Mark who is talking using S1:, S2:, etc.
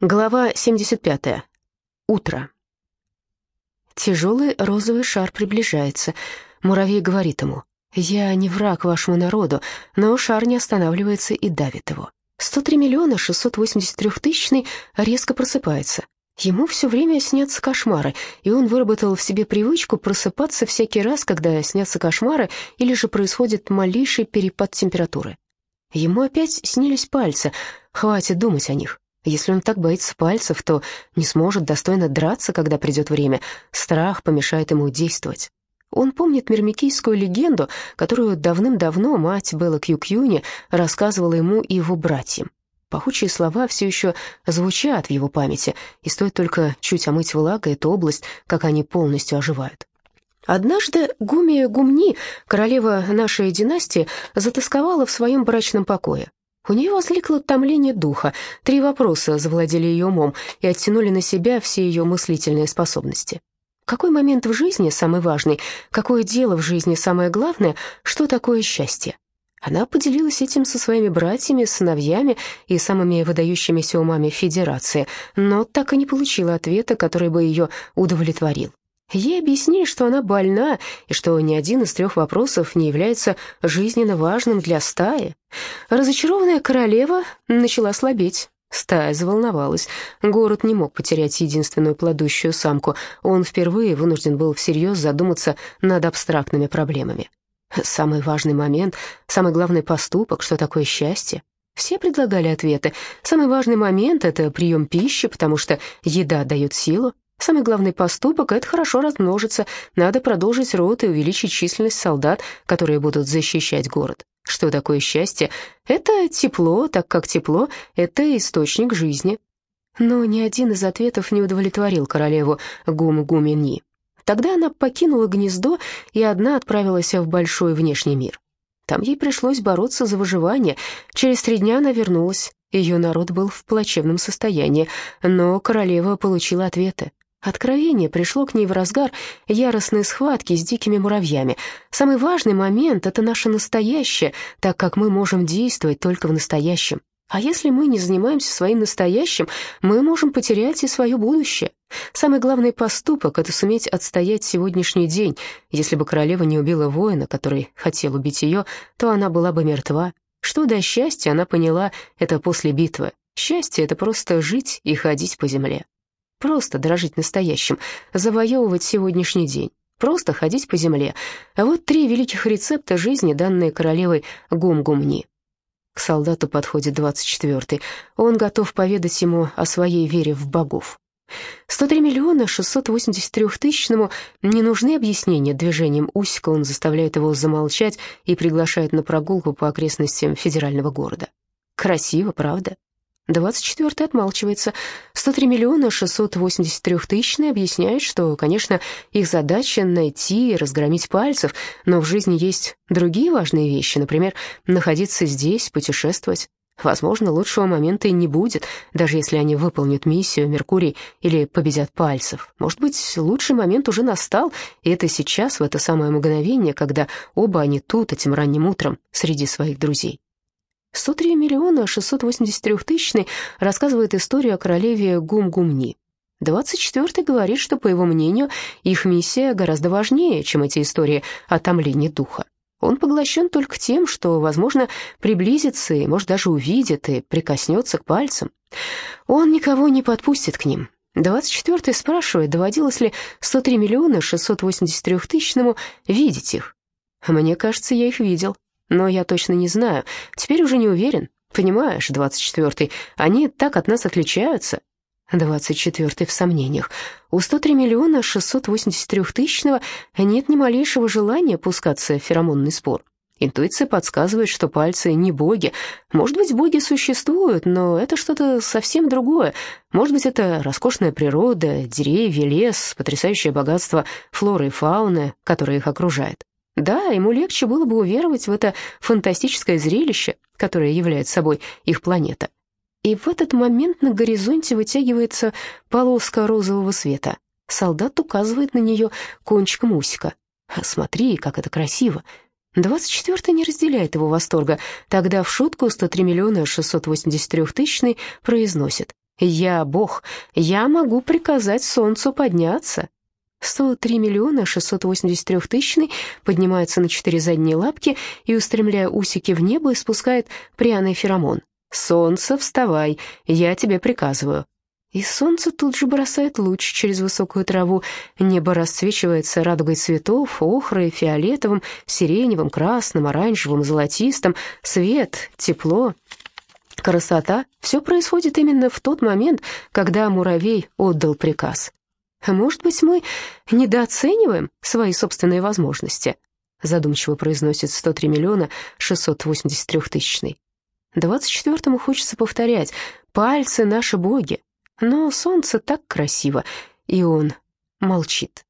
S1: Глава 75. Утро. Тяжелый розовый шар приближается. Муравей говорит ему, «Я не враг вашему народу», но шар не останавливается и давит его. 103 миллиона 683 тысячный резко просыпается. Ему все время снятся кошмары, и он выработал в себе привычку просыпаться всякий раз, когда снятся кошмары или же происходит малейший перепад температуры. Ему опять снились пальцы, хватит думать о них. Если он так боится пальцев, то не сможет достойно драться, когда придет время. Страх помешает ему действовать. Он помнит мирмикийскую легенду, которую давным-давно мать Белла Кьюкьюни рассказывала ему и его братьям. Пахучие слова все еще звучат в его памяти, и стоит только чуть омыть влагой эту область, как они полностью оживают. Однажды Гумия Гумни, королева нашей династии, затасковала в своем брачном покое. У нее возникло томление духа, три вопроса завладели ее умом и оттянули на себя все ее мыслительные способности. Какой момент в жизни самый важный, какое дело в жизни самое главное, что такое счастье? Она поделилась этим со своими братьями, сыновьями и самыми выдающимися умами Федерации, но так и не получила ответа, который бы ее удовлетворил. Ей объяснили, что она больна, и что ни один из трех вопросов не является жизненно важным для стаи. Разочарованная королева начала слабеть. Стая заволновалась. Город не мог потерять единственную плодущую самку. Он впервые вынужден был всерьез задуматься над абстрактными проблемами. Самый важный момент, самый главный поступок, что такое счастье? Все предлагали ответы. Самый важный момент — это прием пищи, потому что еда дает силу. Самый главный поступок — это хорошо размножиться. Надо продолжить род и увеличить численность солдат, которые будут защищать город. Что такое счастье? Это тепло, так как тепло — это источник жизни. Но ни один из ответов не удовлетворил королеву Гум-Гумини. Тогда она покинула гнездо и одна отправилась в большой внешний мир. Там ей пришлось бороться за выживание. Через три дня она вернулась. Ее народ был в плачевном состоянии, но королева получила ответы. Откровение пришло к ней в разгар яростной схватки с дикими муравьями. Самый важный момент — это наше настоящее, так как мы можем действовать только в настоящем. А если мы не занимаемся своим настоящим, мы можем потерять и свое будущее. Самый главный поступок — это суметь отстоять сегодняшний день. Если бы королева не убила воина, который хотел убить ее, то она была бы мертва. Что до счастья, она поняла это после битвы. Счастье — это просто жить и ходить по земле. Просто дорожить настоящим, завоевывать сегодняшний день, просто ходить по земле. Вот три великих рецепта жизни, данные королевой Гум-Гумни. К солдату подходит двадцать четвертый. Он готов поведать ему о своей вере в богов. 103 миллиона 683 тысячному не нужны объяснения движением Усика, он заставляет его замолчать и приглашает на прогулку по окрестностям федерального города. Красиво, правда? 24-й отмалчивается. 103 миллиона 683 тысячные объясняет, что, конечно, их задача найти и разгромить пальцев, но в жизни есть другие важные вещи, например, находиться здесь, путешествовать. Возможно, лучшего момента и не будет, даже если они выполнят миссию Меркурий или победят пальцев. Может быть, лучший момент уже настал, и это сейчас, в это самое мгновение, когда оба они тут, этим ранним утром, среди своих друзей. 103 миллиона 683 тысячный рассказывает историю о королеве Гум-Гумни. 24-й говорит, что, по его мнению, их миссия гораздо важнее, чем эти истории о томлении духа. Он поглощен только тем, что, возможно, приблизится и, может, даже увидит и прикоснется к пальцам. Он никого не подпустит к ним. 24-й спрашивает, доводилось ли 103 миллиона 683 тысячному видеть их. «Мне кажется, я их видел», но я точно не знаю. Теперь уже не уверен. Понимаешь, двадцать четвертый, они так от нас отличаются. Двадцать четвертый в сомнениях. У 103 миллиона 683 тысячного нет ни малейшего желания пускаться в феромонный спор. Интуиция подсказывает, что пальцы не боги. Может быть, боги существуют, но это что-то совсем другое. Может быть, это роскошная природа, деревья, лес, потрясающее богатство флоры и фауны, которое их окружает. Да, ему легче было бы уверовать в это фантастическое зрелище, которое является собой их планета. И в этот момент на горизонте вытягивается полоска розового света. Солдат указывает на нее кончиком усика. «Смотри, как это красиво!» Двадцать четвертый не разделяет его восторга. Тогда в шутку 103 миллиона 683 тысячный произносит. Я Бог, я могу приказать солнцу подняться. 103 миллиона 683 тысячный поднимается на четыре задние лапки и, устремляя усики в небо, испускает пряный феромон. «Солнце, вставай, я тебе приказываю». И солнце тут же бросает луч через высокую траву. Небо расцвечивается радугой цветов, охрой, фиолетовым, сиреневым, красным, оранжевым, золотистым. Свет, тепло, красота — все происходит именно в тот момент, когда муравей отдал приказ. «Может быть, мы недооцениваем свои собственные возможности?» задумчиво произносит 103 миллиона 683 тысячный. Двадцать четвертому хочется повторять «Пальцы наши боги», но солнце так красиво, и он молчит.